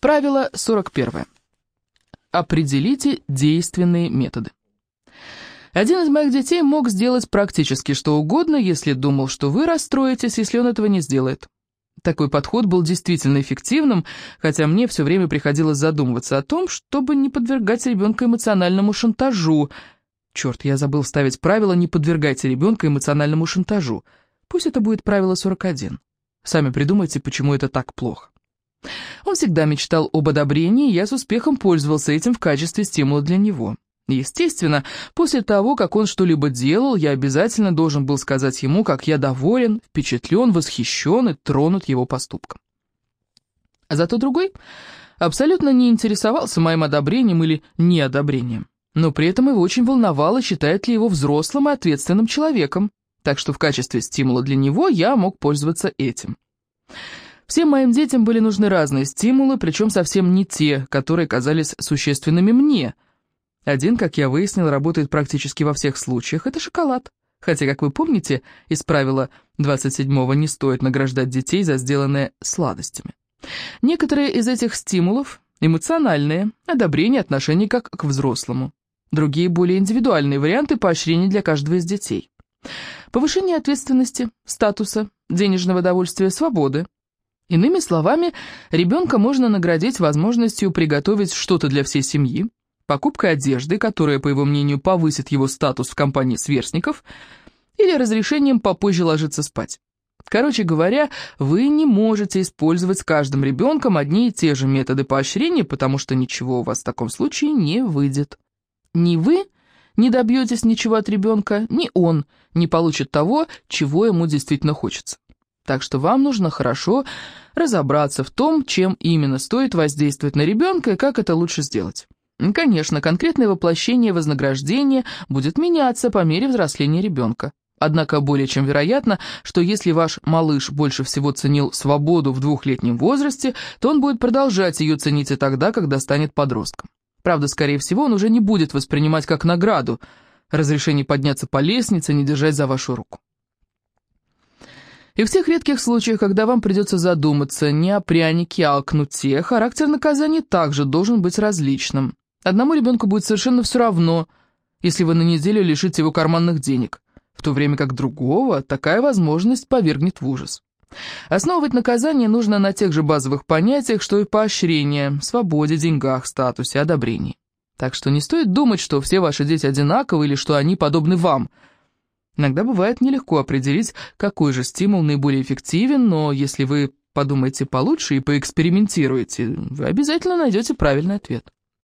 Правило 41. Определите действенные методы. Один из моих детей мог сделать практически что угодно, если думал, что вы расстроитесь, если он этого не сделает. Такой подход был действительно эффективным, хотя мне все время приходилось задумываться о том, чтобы не подвергать ребенка эмоциональному шантажу. Черт, я забыл вставить правило «не подвергайте ребенка эмоциональному шантажу». Пусть это будет правило 41. Сами придумайте, почему это так плохо. Он всегда мечтал об одобрении, и я с успехом пользовался этим в качестве стимула для него. Естественно, после того, как он что-либо делал, я обязательно должен был сказать ему, как я доволен, впечатлен, восхищен и тронут его поступком. А зато другой абсолютно не интересовался моим одобрением или неодобрением, но при этом его очень волновало, считает ли его взрослым и ответственным человеком, так что в качестве стимула для него я мог пользоваться этим. Всем моим детям были нужны разные стимулы, причем совсем не те, которые казались существенными мне. Один, как я выяснил, работает практически во всех случаях, это шоколад. Хотя, как вы помните, из правила 27-го не стоит награждать детей за сделанное сладостями. Некоторые из этих стимулов эмоциональные, одобрение отношений как к взрослому. Другие более индивидуальные варианты поощрений для каждого из детей. Повышение ответственности, статуса, денежного довольствия, свободы, Иными словами, ребенка можно наградить возможностью приготовить что-то для всей семьи, покупкой одежды, которая, по его мнению, повысит его статус в компании сверстников, или разрешением попозже ложиться спать. Короче говоря, вы не можете использовать с каждым ребенком одни и те же методы поощрения, потому что ничего у вас в таком случае не выйдет. Ни вы не добьетесь ничего от ребенка, ни он не получит того, чего ему действительно хочется. Так что вам нужно хорошо разобраться в том, чем именно стоит воздействовать на ребенка и как это лучше сделать. Конечно, конкретное воплощение вознаграждения будет меняться по мере взросления ребенка. Однако более чем вероятно, что если ваш малыш больше всего ценил свободу в двухлетнем возрасте, то он будет продолжать ее ценить и тогда, когда станет подростком. Правда, скорее всего, он уже не будет воспринимать как награду разрешение подняться по лестнице, не держать за вашу руку. И в тех редких случаях, когда вам придется задуматься не о прянике, а о кнуте, характер наказания также должен быть различным. Одному ребенку будет совершенно все равно, если вы на неделю лишите его карманных денег, в то время как другого такая возможность повергнет в ужас. Основывать наказание нужно на тех же базовых понятиях, что и поощрение, свободе, деньгах, статусе, одобрении. Так что не стоит думать, что все ваши дети одинаковы или что они подобны вам – Иногда бывает нелегко определить, какой же стимул наиболее эффективен, но если вы подумаете получше и поэкспериментируете, вы обязательно найдете правильный ответ.